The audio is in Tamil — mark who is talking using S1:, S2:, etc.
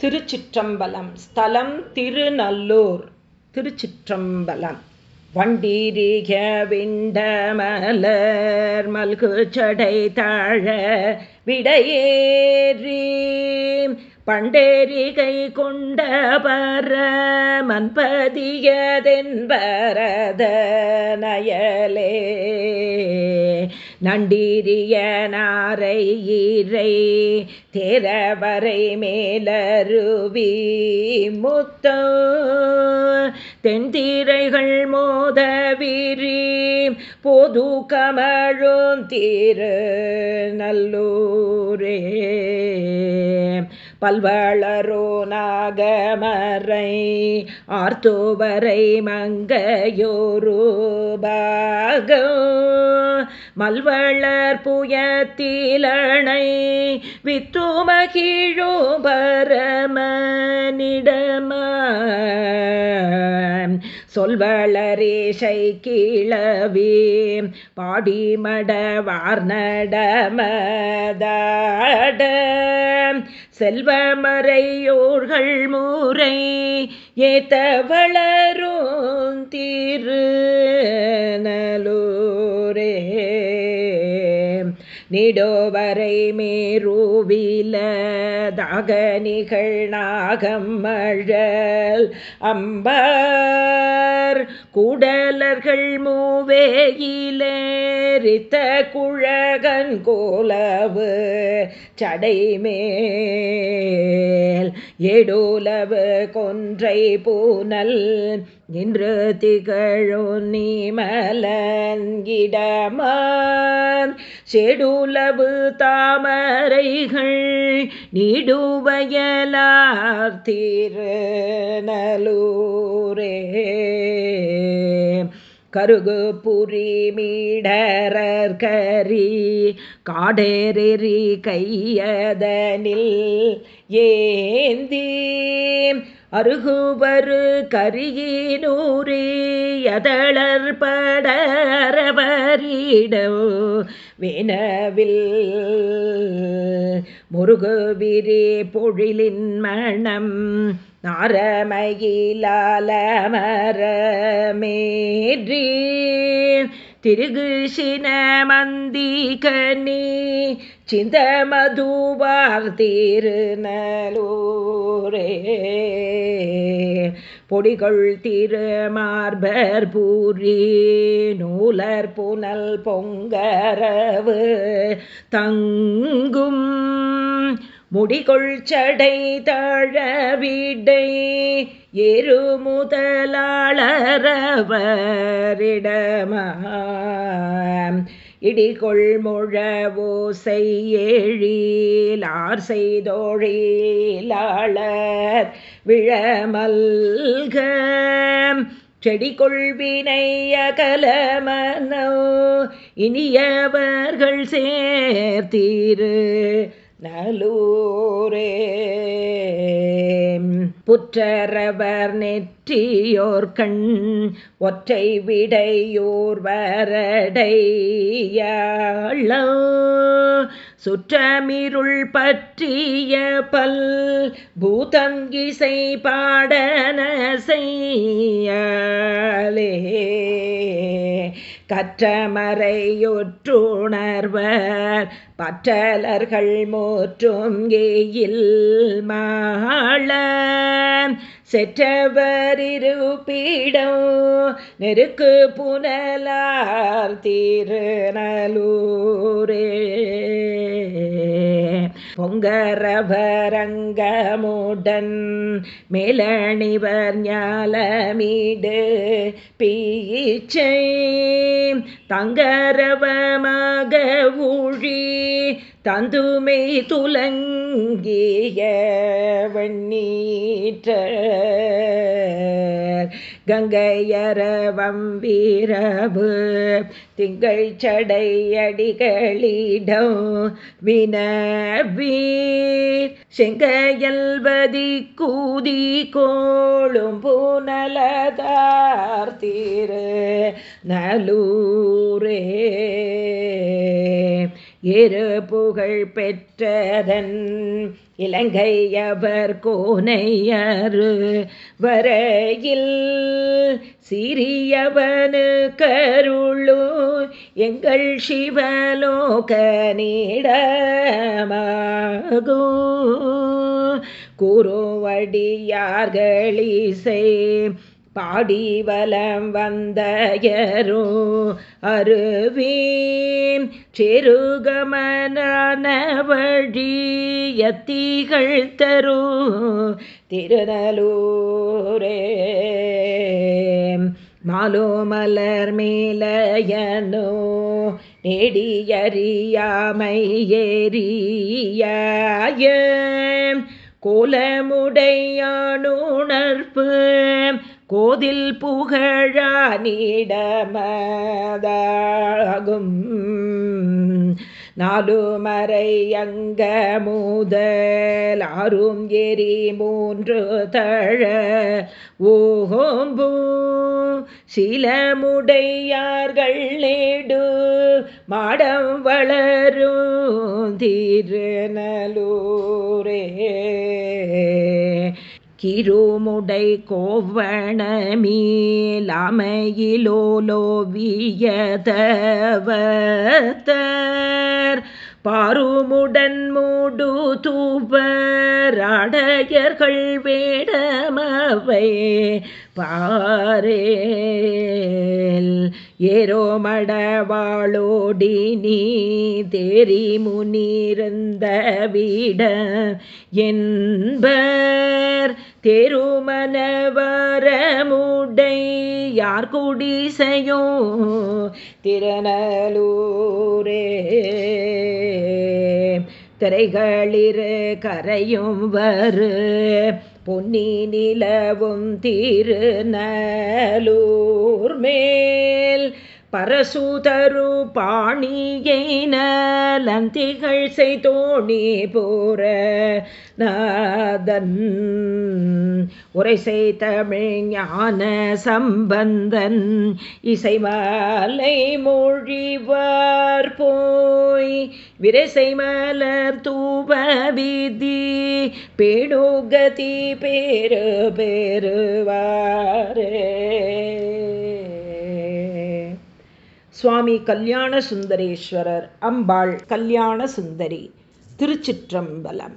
S1: திருச்சிற்றம்பலம். ஸ்தலம் திருநல்லூர். திருச்சிற்றம்பலம். வண்டீரிக விண்டமலர் மல்கு சடை தாழ விடையேறி. பண்டேரிகை கொண்ட பர மன்பதியதென்பரத நயலே. நண்டீரிய நாரை ஈரை தேரவரை மேலருவி முத்தோ தென்தீரைகள் மோத விரி பொது கமழும் தீரு நல்லூரே. பல்வளரோ நாகமரை ஆர்த்தோவரை மங்கையோரு மல்வளர் புயத்திலணை வித்துமகிழோ பரமனிடமா சொல்வளரேஷை கிளவி பாடிமட வார்நடமதாட செல்வமறையோர்கள் மூரை ஏத்த வளரும் திரு நிடோவரை மேருவில தாகனிகள் நாகம் மழல் அம்பார் குடலர்கள் மூவேயிலேரித்த குழகன் கோலவு சடைமேல். எடுலவு கொன்றை பூனல் நின்று திகழோ நீமலங்கிடமான் செடுலவு தாமரைகள் நீடுவயலார் திருநலூரே. கருகு புரி மீடரர் கரி காடேரி கையதனில் ஏந்தி அருகுவரு கரியினூரே வினவில் முருகுவிரே பொழிலின் மணம் நாரமயிலாலமரமேற்றி திருகு சின மந்தி கனி சிந்த மதுவார் திருநலூரே பொடிகள் திருமார்பர் பூரி நூலர் புனல் பொங்கரவு தங்கும் முடிகொள் சடை தழவிடை எரு முதலாளரவரிடமா இடிகொள் முழவோ செய்யேழிலார் செய்தோழிலாளர் விழமல்க செடி கொள்வினை அகலமனோ இனியவர்கள் சேர்த்தீரு. நலூரே புற்றரவர் நெற்றியோர் கண் ஒற்றை விடையோர் வரடையாள. சுற்றமிருள் பற்றிய பல் பூதங்கிசை பாடன செய்யாலே கற்றமறையொற்றுணர்வர் பற்றலர்கள் மோற்றும் ஏயில் மாள. செற்றவரிருப்பீடோ நெருக்கு புனலார் திருநலூரே. பொங்கரவரங்கமுடன் மேலணிவர் ஞாலமீடு பீச்சை தங்கரவமாக ஊழி தந்துமை துலங்கிய வண்ணீற்ற கங்கையரவம் வீரபு திங்கள் சடையடிகளிடம் வினவீர். செங்கையல்வதி கூதி கோளும் புனலதார் தீரு நலூரே இரு புகழ் பெற்றதன் இலங்கையவர் கோனையரு வரையில் சிறியவனு கருளு எங்கள் சிவலோக நீடமாகும் குருவடியார்களிசை பாடி வலம் வந்தயரோ அருவீம் செருகமனான வழியத்திகள் தரு திருநலூரே மாலோ மலர் மேலயனோ நெடியறியாமை ஏறியாய கோலமுடையானுணர்ப்பு கோதில் புகழா நீடமதாகும். நாலு அங்க மூதலாரும் எரி மூன்று தழ ஓஹோம்பூ சிலமுடையார்கள் நேடு மாடம் வளரும் திருநலூரே. கிருமுடை கோவணமீலாமையிலோலோவியதவத்தர் பாருமுடன் மூடு தூவராடையர்கள் வேடமவை பாரேல். ஏரோமடவாளோடி நீ தேரி முனிருந்த வீட என்பர் தெருமனவரமுடை யார் குடிசையோ திருநலூரே திரைகளிரு கரையும் வரு பொன்னி நிலவும் திருநலூர் மேல் பரசூதரு பாணியை நலந்திகள் செய்தோணி போற நாதன். உரை செய்தமிழ் ஞான சம்பந்தன் இசைமாலை மொழிவார் போய் விரசை மலர் தூப விதி பேணுகதி பேரு பேருவாரே சுவாமி கல்யாண சுந்தரேஸ்வரர் அம்பாள் கல்யாண சுந்தரி திருச்சிற்றம்பலம்.